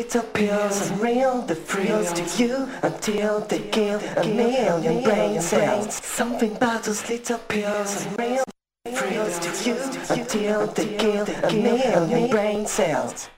little pills, unreal. The thrills to you until they kill a million brain cells. Something about those little pills, unreal. Thrills to you until they kill a million brain cells.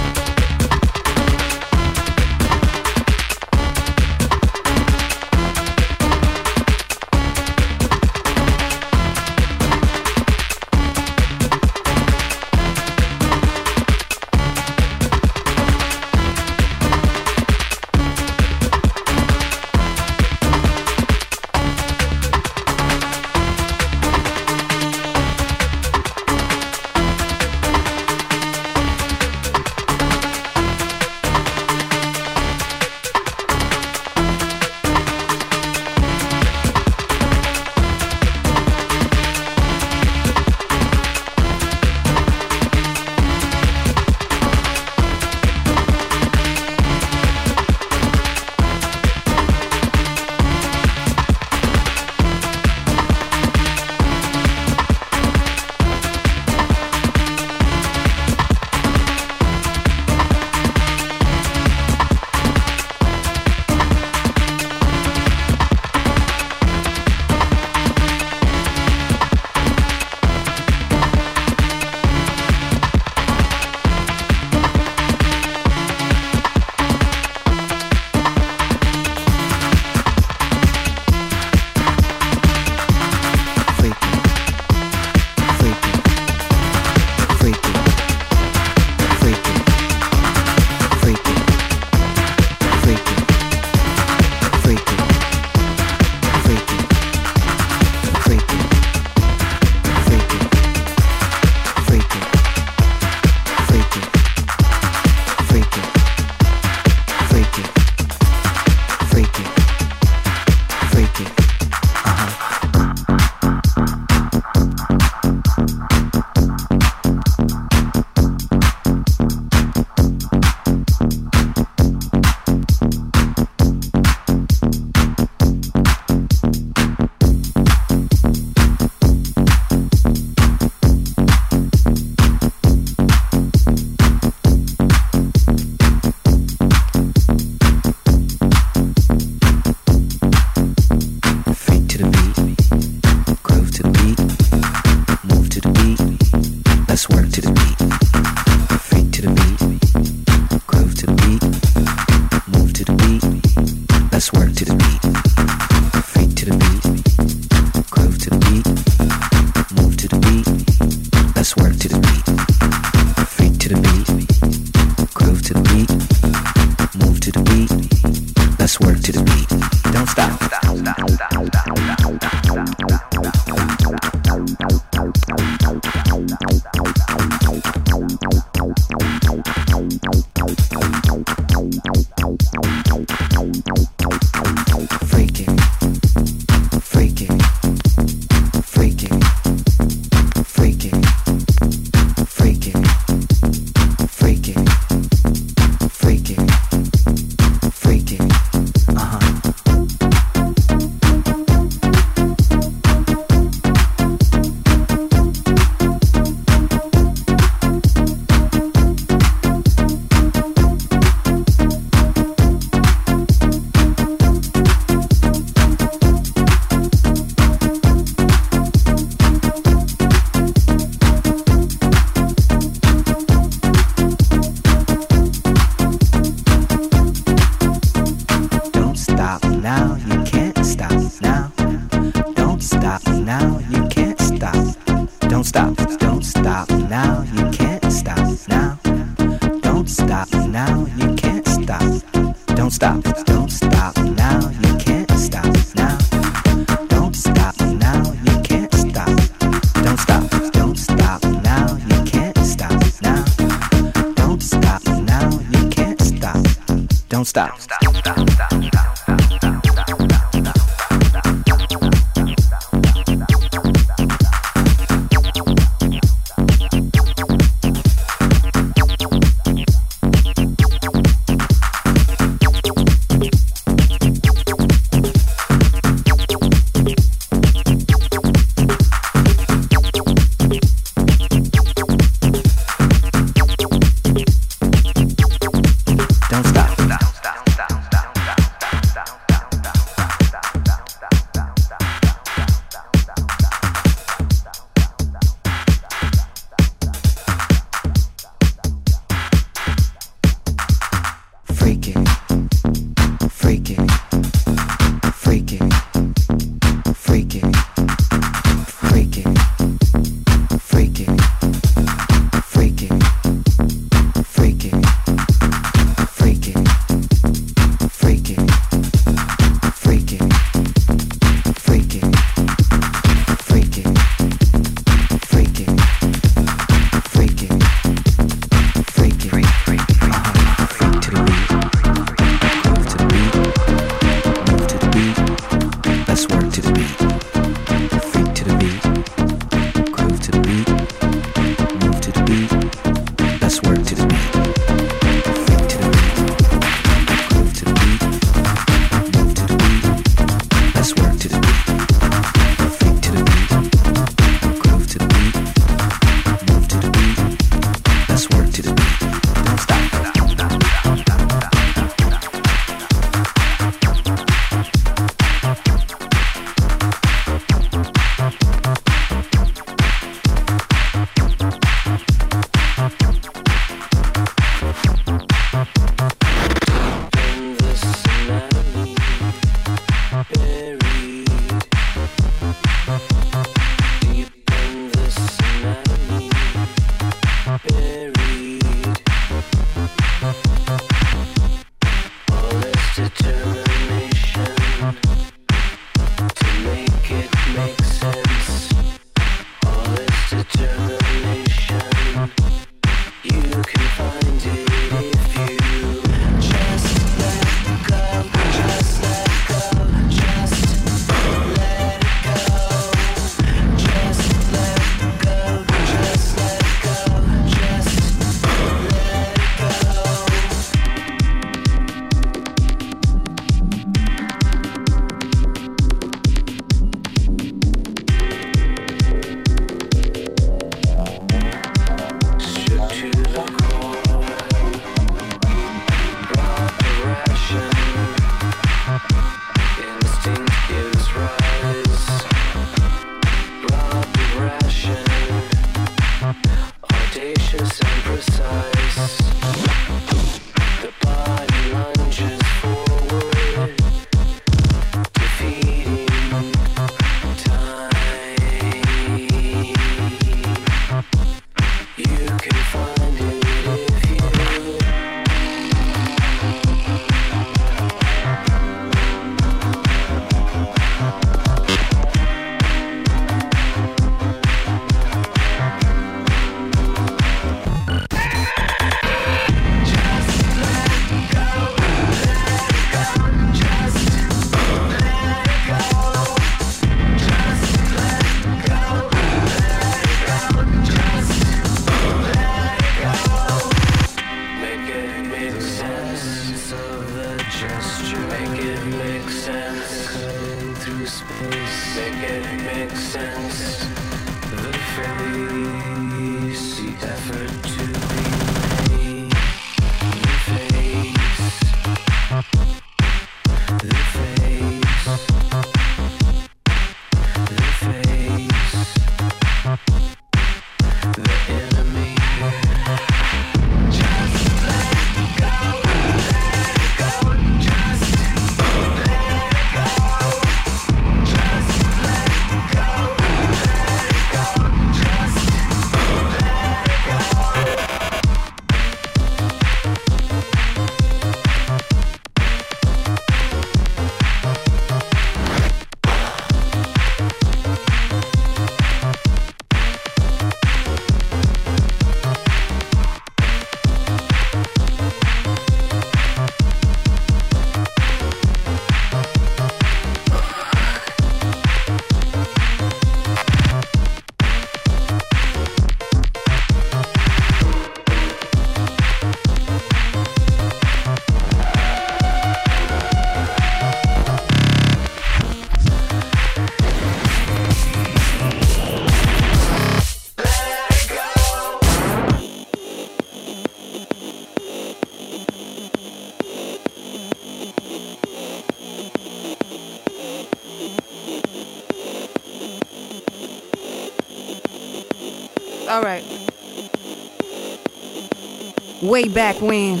Way back when,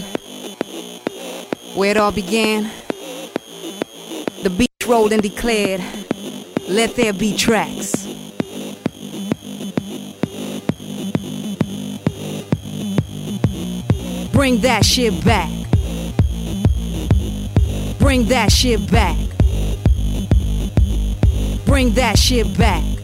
where it all began, the beach rolled and declared, Let there be tracks. Bring that shit back. Bring that shit back. Bring that shit back.